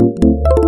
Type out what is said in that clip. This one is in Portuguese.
Música